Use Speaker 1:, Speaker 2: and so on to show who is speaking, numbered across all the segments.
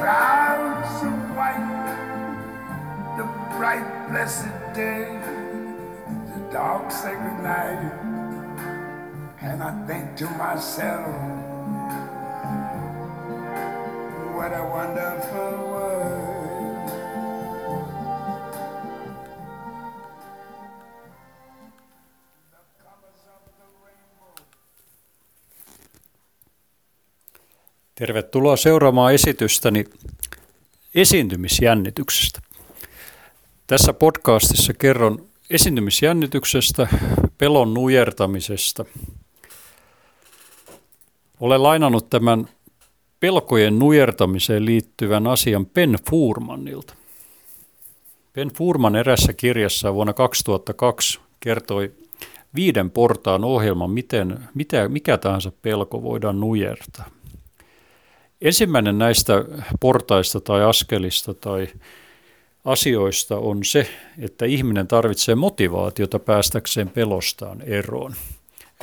Speaker 1: clouds of white, the bright blessed day, the dark sacred night, and I think to myself, what a wonderful world.
Speaker 2: Tervetuloa seuraamaan esitystäni esiintymisjännityksestä. Tässä podcastissa kerron esiintymisjännityksestä, pelon nujertamisesta. Olen lainannut tämän pelkojen nujertamiseen liittyvän asian Ben Furmanilta. Ben Furman erässä kirjassa vuonna 2002 kertoi viiden portaan ohjelman, miten, mitä, mikä tahansa pelko voidaan nujertaa. Ensimmäinen näistä portaista tai askelista tai asioista on se, että ihminen tarvitsee motivaatiota päästäkseen pelostaan eroon.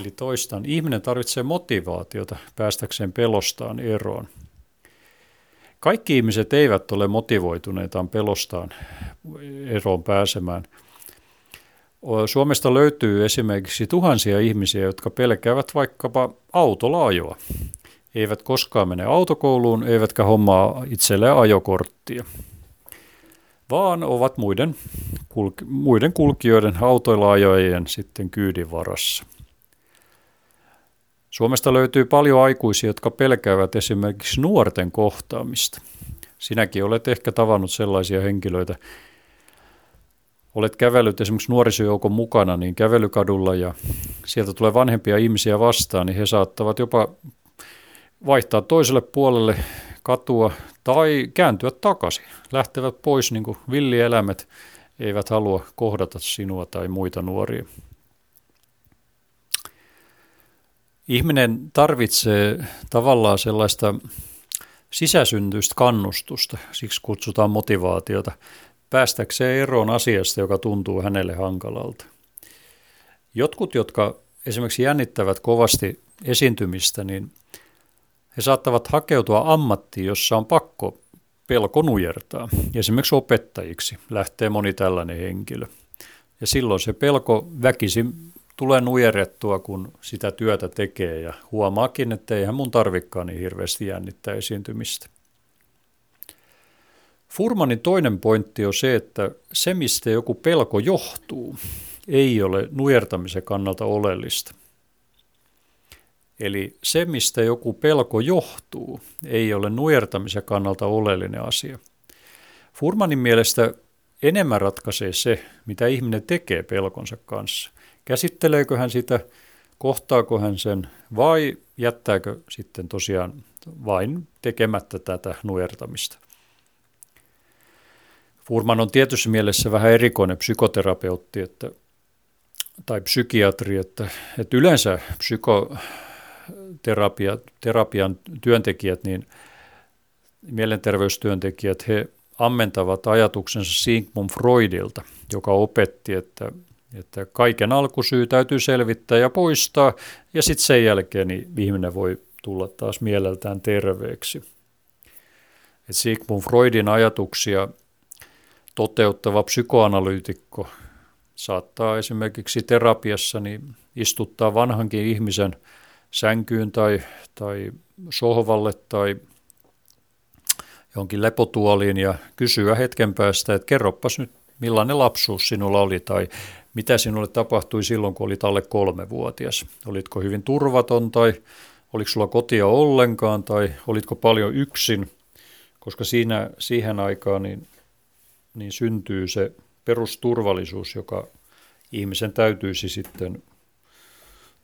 Speaker 2: Eli toistan, ihminen tarvitsee motivaatiota päästäkseen pelostaan eroon. Kaikki ihmiset eivät ole motivoituneita pelostaan eroon pääsemään. Suomesta löytyy esimerkiksi tuhansia ihmisiä, jotka pelkäävät vaikkapa eivät koskaan mene autokouluun, eivätkä hommaa itselleen ajokorttia, vaan ovat muiden, kulki, muiden kulkijoiden autoilla ajojen sitten kyydin varassa. Suomesta löytyy paljon aikuisia, jotka pelkäävät esimerkiksi nuorten kohtaamista. Sinäkin olet ehkä tavannut sellaisia henkilöitä. Olet kävellyt esimerkiksi nuorisojoukon mukana niin kävelykadulla ja sieltä tulee vanhempia ihmisiä vastaan, niin he saattavat jopa vaihtaa toiselle puolelle katua tai kääntyä takaisin. Lähtevät pois niin kuin villieläimet, eivät halua kohdata sinua tai muita nuoria. Ihminen tarvitsee tavallaan sellaista sisäsyntyistä kannustusta, siksi kutsutaan motivaatiota, päästäkseen eroon asiasta, joka tuntuu hänelle hankalalta. Jotkut, jotka esimerkiksi jännittävät kovasti esiintymistä, niin he saattavat hakeutua ammattiin, jossa on pakko pelko nujertaa. Esimerkiksi opettajiksi lähtee moni tällainen henkilö. Ja silloin se pelko väkisin tulee nujerrettua, kun sitä työtä tekee ja huomaakin, että eihän mun tarvikkaan niin hirveästi jännittää esiintymistä. Furmanin toinen pointti on se, että se, mistä joku pelko johtuu, ei ole nujertamisen kannalta oleellista – Eli se, mistä joku pelko johtuu, ei ole nujertamisen kannalta oleellinen asia. Furmanin mielestä enemmän ratkaisee se, mitä ihminen tekee pelkonsa kanssa. Käsitteleekö hän sitä, kohtaako hän sen vai jättääkö sitten tosiaan vain tekemättä tätä nujertamista. Furman on tietyssä mielessä vähän erikoinen psykoterapeutti että, tai psykiatri, että, että yleensä psyko, terapia, terapian työntekijät, niin mielenterveystyöntekijät, he ammentavat ajatuksensa Sigmund Freudilta, joka opetti, että, että kaiken alkusyy täytyy selvittää ja poistaa, ja sitten sen jälkeen niin ihminen voi tulla taas mieleltään terveeksi. Et Sigmund Freudin ajatuksia toteuttava psykoanalyytikko saattaa esimerkiksi terapiassa niin istuttaa vanhankin ihmisen – sänkyyn tai, tai sohvalle tai jonkin lepotuoliin ja kysyä hetken päästä, että kerropas nyt millainen lapsuus sinulla oli tai mitä sinulle tapahtui silloin, kun olit alle kolmevuotias. Olitko hyvin turvaton tai oliko sulla kotia ollenkaan tai olitko paljon yksin, koska siinä, siihen aikaan niin, niin syntyy se perusturvallisuus, joka ihmisen täytyisi sitten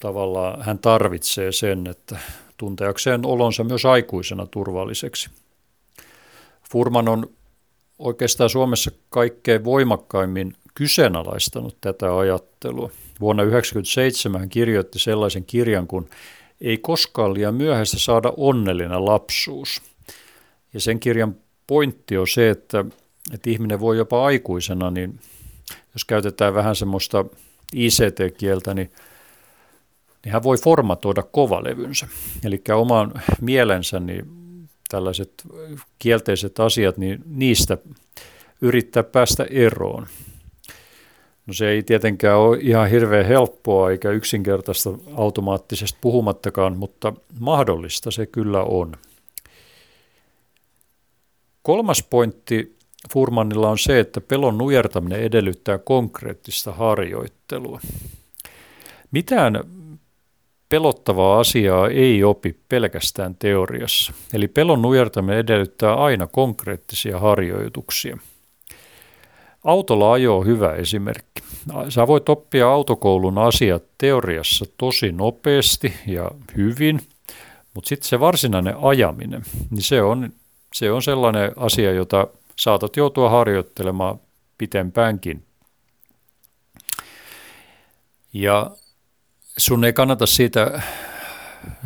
Speaker 2: tavallaan hän tarvitsee sen, että tunteakseen olonsa myös aikuisena turvalliseksi. Furman on oikeastaan Suomessa kaikkein voimakkaimmin kyseenalaistanut tätä ajattelua. Vuonna 1997 hän kirjoitti sellaisen kirjan kuin Ei koskaan liian myöhäistä saada onnellinen lapsuus. Ja sen kirjan pointti on se, että, että ihminen voi jopa aikuisena, niin jos käytetään vähän semmoista ICT-kieltä, niin, niin hän voi formatoida kovalevynsä. Eli oman mielensä, niin tällaiset kielteiset asiat, niin niistä yrittää päästä eroon. No se ei tietenkään ole ihan hirveän helppoa eikä yksinkertaista automaattisesti puhumattakaan, mutta mahdollista se kyllä on. Kolmas pointti Furmanilla on se, että pelon nujertaminen edellyttää konkreettista harjoittelua. Mitään pelottavaa asiaa ei opi pelkästään teoriassa. Eli pelon nujertaminen edellyttää aina konkreettisia harjoituksia. Autolla ajo on hyvä esimerkki. Sä voit oppia autokoulun asiat teoriassa tosi nopeasti ja hyvin, mutta sitten se varsinainen ajaminen, niin se on, se on sellainen asia, jota saatat joutua harjoittelemaan pitempäänkin. Ja sun ei kannata siitä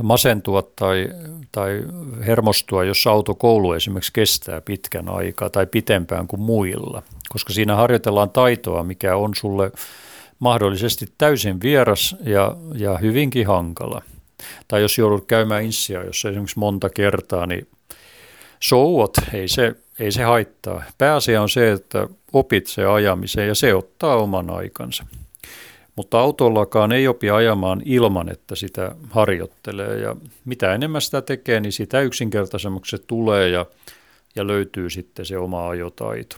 Speaker 2: masentua tai, tai hermostua, jos autokoulu esimerkiksi kestää pitkän aikaa tai pitempään kuin muilla, koska siinä harjoitellaan taitoa, mikä on sulle mahdollisesti täysin vieras ja, ja hyvinkin hankala. Tai jos joudut käymään insia, jos esimerkiksi monta kertaa, niin souot, ei se, ei se haittaa. Pääasia on se, että opit se ajamiseen ja se ottaa oman aikansa. Mutta autollakaan ei opi ajamaan ilman, että sitä harjoittelee ja mitä enemmän sitä tekee, niin sitä yksinkertaisemmaksi se tulee ja, ja löytyy sitten se oma ajotaito.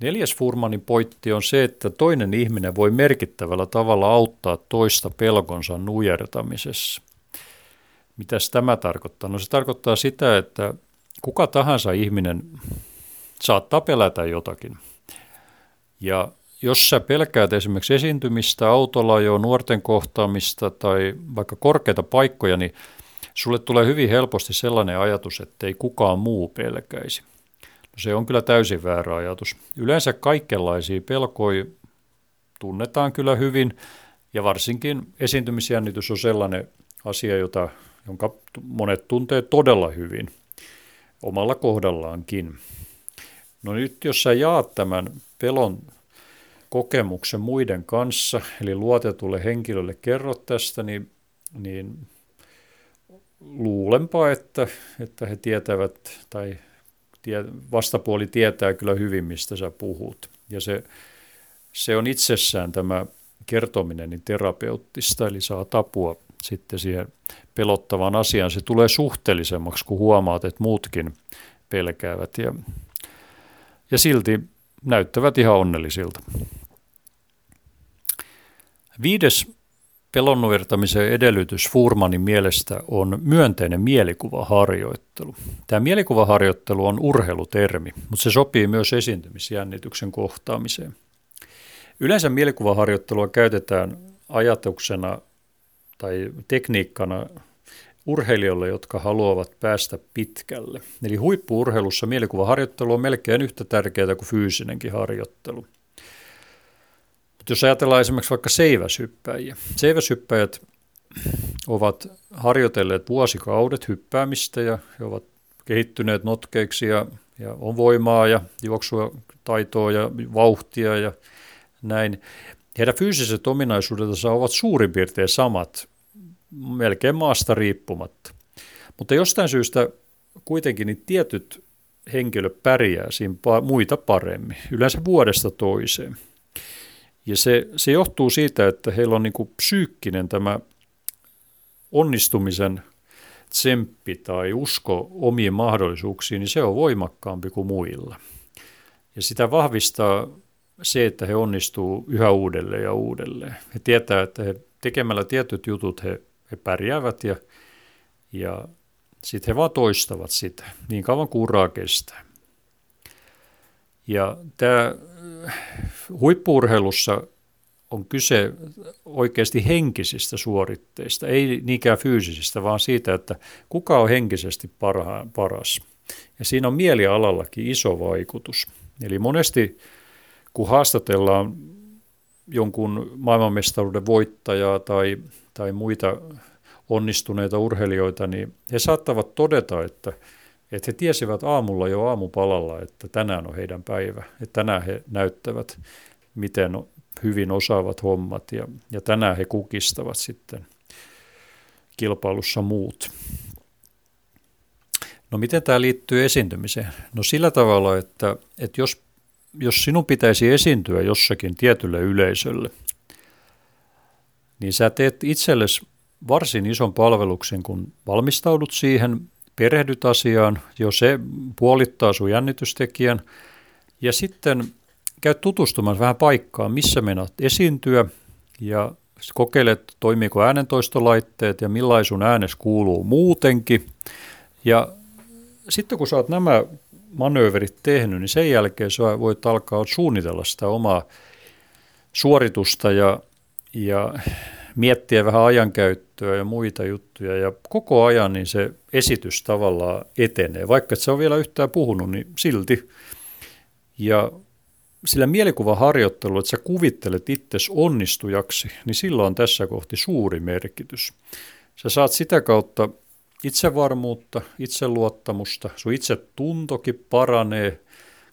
Speaker 2: Neljäs Furmanin pointti on se, että toinen ihminen voi merkittävällä tavalla auttaa toista pelkonsa nujertamisessa. Mitäs tämä tarkoittaa? No se tarkoittaa sitä, että kuka tahansa ihminen saattaa pelätä jotakin – ja jos sä pelkäät esimerkiksi esiintymistä, autolla jo nuorten kohtaamista tai vaikka korkeita paikkoja, niin sulle tulee hyvin helposti sellainen ajatus, että ei kukaan muu pelkäisi. No se on kyllä täysin väärä ajatus. Yleensä kaikenlaisia pelkoja tunnetaan kyllä hyvin, ja varsinkin esiintymisjännitys on sellainen asia, jota, jonka monet tuntee todella hyvin omalla kohdallaankin. No nyt jos sä jaat tämän pelon kokemuksen muiden kanssa, eli luotetulle henkilölle kerrot tästä, niin, niin luulenpa, että, että he tietävät tai tie, vastapuoli tietää kyllä hyvin, mistä sä puhut. Ja se, se on itsessään tämä kertominen niin terapeuttista, eli saa tapua sitten siihen pelottavaan asiaan. Se tulee suhteellisemmaksi, kun huomaat, että muutkin pelkäävät ja, ja silti näyttävät ihan onnellisilta. Viides pelonnujertamisen edellytys Furmanin mielestä on myönteinen mielikuvaharjoittelu. Tämä mielikuvaharjoittelu on urheilutermi, mutta se sopii myös esiintymisjännityksen kohtaamiseen. Yleensä mielikuvaharjoittelua käytetään ajatuksena tai tekniikkana urheilijoille, jotka haluavat päästä pitkälle. Eli huippuurheilussa mielikuvaharjoittelu on melkein yhtä tärkeää kuin fyysinenkin harjoittelu. Mutta jos ajatellaan esimerkiksi vaikka seiväshyppäjiä. Seiväshyppäjät ovat harjoitelleet vuosikaudet hyppäämistä ja he ovat kehittyneet notkeiksi ja, ja on voimaa ja juoksua, taitoa ja vauhtia ja näin. Heidän fyysiset ominaisuudensa ovat suurin piirtein samat melkein maasta riippumatta. Mutta jostain syystä kuitenkin niin tietyt henkilöt pärjää siinä muita paremmin, yleensä vuodesta toiseen. Ja se, se johtuu siitä, että heillä on niin kuin psyykkinen tämä onnistumisen tsemppi tai usko omiin mahdollisuuksiin, niin se on voimakkaampi kuin muilla. Ja sitä vahvistaa se, että he onnistuu yhä uudelleen ja uudelleen. He tietää, että he tekemällä tietyt jutut he he pärjäävät ja, ja sitten he vaan toistavat sitä niin kauan kuin uraa kestää. Ja tämä huippuurheilussa on kyse oikeasti henkisistä suoritteista, ei niinkään fyysisistä, vaan siitä, että kuka on henkisesti parha, paras. Ja siinä on mielialallakin iso vaikutus. Eli monesti kun haastatellaan jonkun maailmanmestaruuden voittajaa tai, tai muita onnistuneita urheilijoita, niin he saattavat todeta, että, että he tiesivät aamulla jo aamupalalla, että tänään on heidän päivä. Että tänään he näyttävät, miten hyvin osaavat hommat ja, ja tänään he kukistavat sitten kilpailussa muut. No miten tämä liittyy esiintymiseen? No sillä tavalla, että, että jos, jos sinun pitäisi esiintyä jossakin tietylle yleisölle, niin sä teet itsellesi varsin ison palveluksen, kun valmistaudut siihen, perehdyt asiaan, jo se puolittaa sun jännitystekijän, ja sitten käyt tutustumaan vähän paikkaan, missä menet esiintyä, ja kokeilet, toimiiko äänentoistolaitteet ja millaisun äänes kuuluu muutenkin. Ja sitten kun sä oot nämä manööverit tehnyt, niin sen jälkeen sä voit alkaa suunnitella sitä omaa suoritusta ja, ja miettiä vähän ajankäyttöä ja muita juttuja. Ja koko ajan niin se esitys tavallaan etenee. Vaikka et sä on vielä yhtään puhunut, niin silti. Ja sillä mielikuvaharjoittelu, että sä kuvittelet itses onnistujaksi, niin sillä on tässä kohti suuri merkitys. Sä saat sitä kautta itsevarmuutta, itseluottamusta, sun itse tuntokin paranee,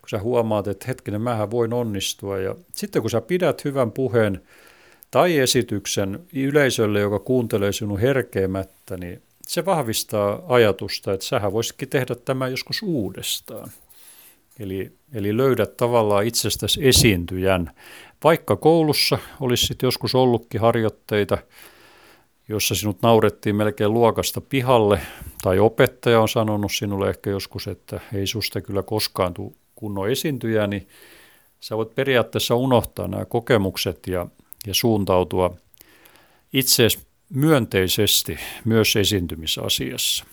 Speaker 2: kun sä huomaat, että hetkinen, mähän voin onnistua. Ja sitten kun sä pidät hyvän puheen tai esityksen yleisölle, joka kuuntelee sinun herkeämättä, niin se vahvistaa ajatusta, että sähän voisitkin tehdä tämä joskus uudestaan. Eli, eli löydät tavallaan itsestäsi esiintyjän. Vaikka koulussa olisi joskus ollutkin harjoitteita, jossa sinut naurettiin melkein luokasta pihalle, tai opettaja on sanonut sinulle ehkä joskus, että ei susta kyllä koskaan tule kunnon esiintyjä, niin sä voit periaatteessa unohtaa nämä kokemukset ja, ja suuntautua itse myönteisesti myös esiintymisasiassa.